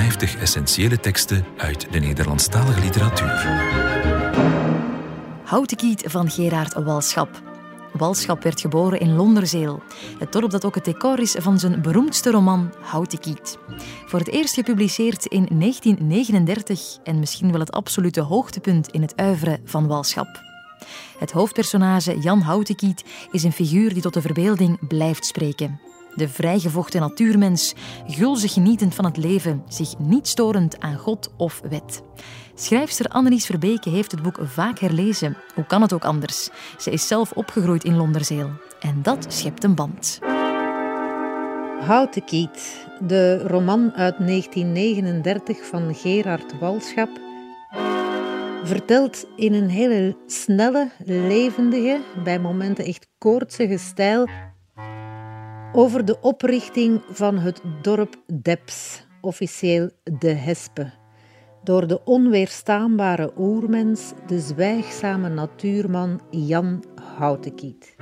50 essentiële teksten uit de Nederlandstalige literatuur. Houtenkiet van Gerard Walschap. Walschap werd geboren in Londerzeel, het dorp dat ook het decor is van zijn beroemdste roman Houtenkiet. Voor het eerst gepubliceerd in 1939 en misschien wel het absolute hoogtepunt in het uivre van Walschap. Het hoofdpersonage Jan Houtenkiet is een figuur die tot de verbeelding blijft spreken. De vrijgevochten natuurmens, gulzig genietend van het leven, zich niet storend aan God of wet. Schrijfster Annelies Verbeke heeft het boek vaak herlezen. Hoe kan het ook anders? Ze is zelf opgegroeid in Londerzeel. En dat schept een band. Houten Kiet, de roman uit 1939 van Gerard Walschap, vertelt in een hele snelle, levendige, bij momenten echt koortsige stijl over de oprichting van het dorp Deps, officieel De Hespe door de onweerstaanbare oermens, de zwijgzame natuurman Jan Houtenkiet.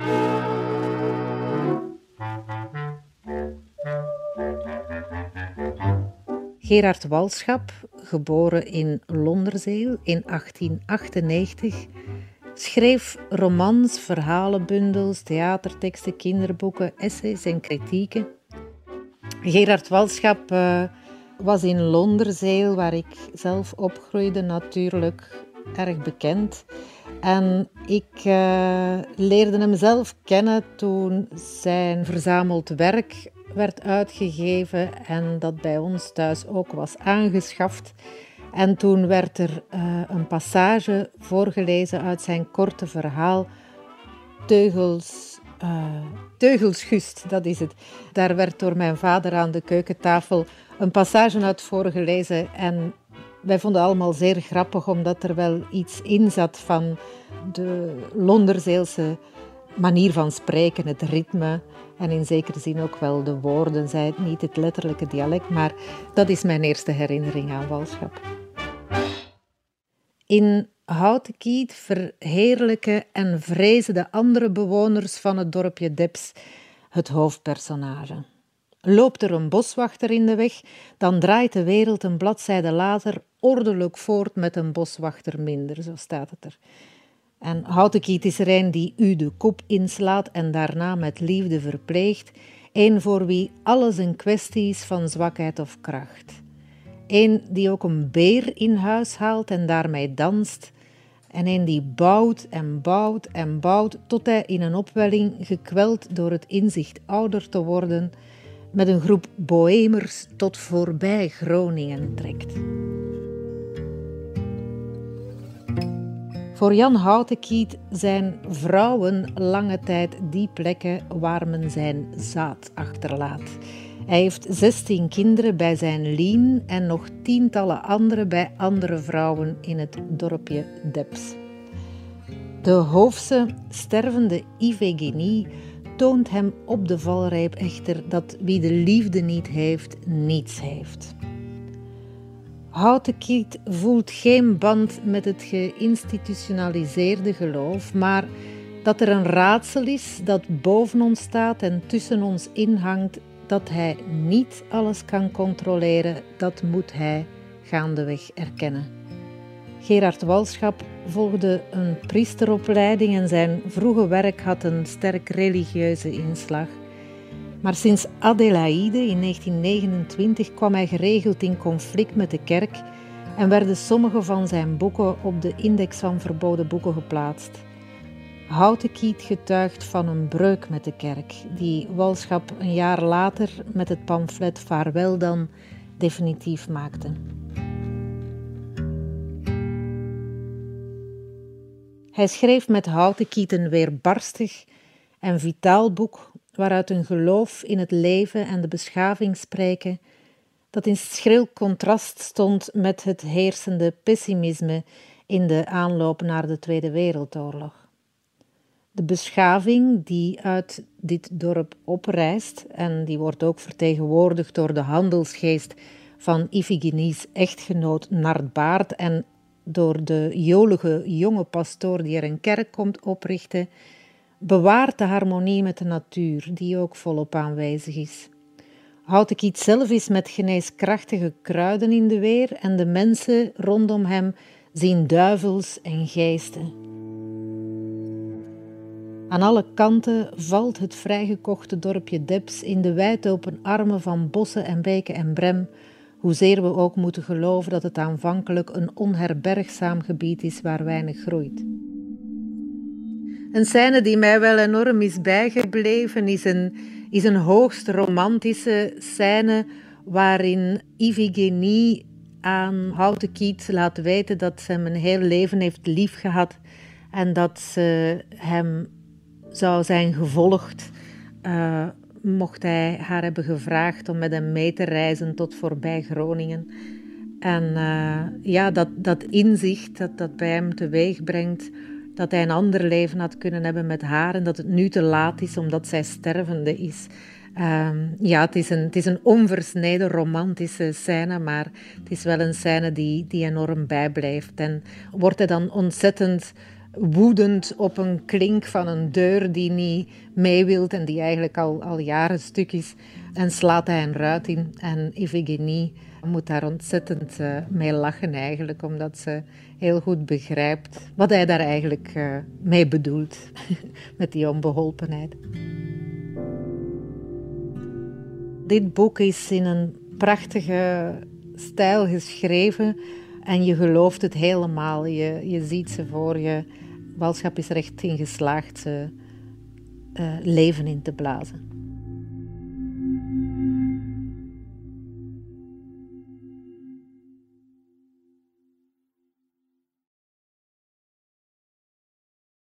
Gerard Walschap, geboren in Londerzeel in 1898, schreef romans, verhalenbundels, theaterteksten, kinderboeken, essays en kritieken. Gerard Walschap uh, was in Londerzeel, waar ik zelf opgroeide, natuurlijk erg bekend. En ik uh, leerde hem zelf kennen toen zijn verzameld werk werd uitgegeven en dat bij ons thuis ook was aangeschaft. En toen werd er uh, een passage voorgelezen uit zijn korte verhaal Teugels, uh, Teugelsgust, dat is het. Daar werd door mijn vader aan de keukentafel een passage uit voorgelezen. En wij vonden allemaal zeer grappig, omdat er wel iets in zat van de Londerzeelse manier van spreken, het ritme. En in zekere zin ook wel de woorden, zij niet het letterlijke dialect, maar dat is mijn eerste herinnering aan Walschap. In Houtenkiet verheerlijken en vrezen de andere bewoners van het dorpje Deps het hoofdpersonage. Loopt er een boswachter in de weg, dan draait de wereld een bladzijde later ordelijk voort met een boswachter minder, zo staat het er. En er een die u de kop inslaat en daarna met liefde verpleegt, een voor wie alles een kwestie is van zwakheid of kracht. Een die ook een beer in huis haalt en daarmee danst, en een die bouwt en bouwt en bouwt tot hij in een opwelling, gekweld door het inzicht ouder te worden, met een groep bohemers tot voorbij Groningen trekt. Voor Jan Houtenkiet zijn vrouwen lange tijd die plekken waar men zijn zaad achterlaat. Hij heeft 16 kinderen bij zijn Lien en nog tientallen andere bij andere vrouwen in het dorpje Deps. De hoofdse stervende Iphigenie toont hem op de valreep echter dat wie de liefde niet heeft, niets heeft. Houtenkiet voelt geen band met het geïnstitutionaliseerde geloof, maar dat er een raadsel is dat boven ons staat en tussen ons inhangt, dat hij niet alles kan controleren, dat moet hij gaandeweg erkennen. Gerard Walschap volgde een priesteropleiding en zijn vroege werk had een sterk religieuze inslag. Maar sinds Adelaide in 1929 kwam hij geregeld in conflict met de kerk en werden sommige van zijn boeken op de index van verboden boeken geplaatst. Houtenkiet getuigt van een breuk met de kerk, die Walschap een jaar later met het pamflet Vaarwel dan definitief maakte. Hij schreef met Houtenkiet een weerbarstig en vitaal boek waaruit een geloof in het leven en de beschaving spreken, dat in schril contrast stond met het heersende pessimisme in de aanloop naar de Tweede Wereldoorlog. De beschaving die uit dit dorp oprijst, en die wordt ook vertegenwoordigd door de handelsgeest van Iphigenies echtgenoot Nard Baard en door de jolige jonge pastoor die er een kerk komt oprichten, bewaart de harmonie met de natuur, die ook volop aanwezig is. Houtekiet zelf is met geneeskrachtige kruiden in de weer en de mensen rondom hem zien duivels en geesten. Aan alle kanten valt het vrijgekochte dorpje Deps in de wijd-open armen van bossen en beken en brem, hoezeer we ook moeten geloven dat het aanvankelijk een onherbergzaam gebied is waar weinig groeit. Een scène die mij wel enorm is bijgebleven is een, is een hoogst romantische scène waarin Iphigenie aan Houtekiet laat weten dat ze hem een heel leven heeft liefgehad en dat ze hem zou zijn gevolgd uh, mocht hij haar hebben gevraagd om met hem mee te reizen tot voorbij Groningen. En uh, ja, dat, dat inzicht dat dat bij hem teweeg brengt dat hij een ander leven had kunnen hebben met haar en dat het nu te laat is omdat zij stervende is. Um, ja, het is, een, het is een onversneden romantische scène, maar het is wel een scène die, die enorm bijblijft. En wordt hij dan ontzettend woedend op een klink van een deur die niet mee wilt en die eigenlijk al, al jaren stuk is. En slaat hij een ruit in. En Iphigenie moet daar ontzettend uh, mee lachen eigenlijk, omdat ze heel goed begrijpt wat hij daar eigenlijk uh, mee bedoelt, met die onbeholpenheid. Dit boek is in een prachtige stijl geschreven en je gelooft het helemaal. Je, je ziet ze voor je. Walschap is er echt in geslaagd ze uh, leven in te blazen.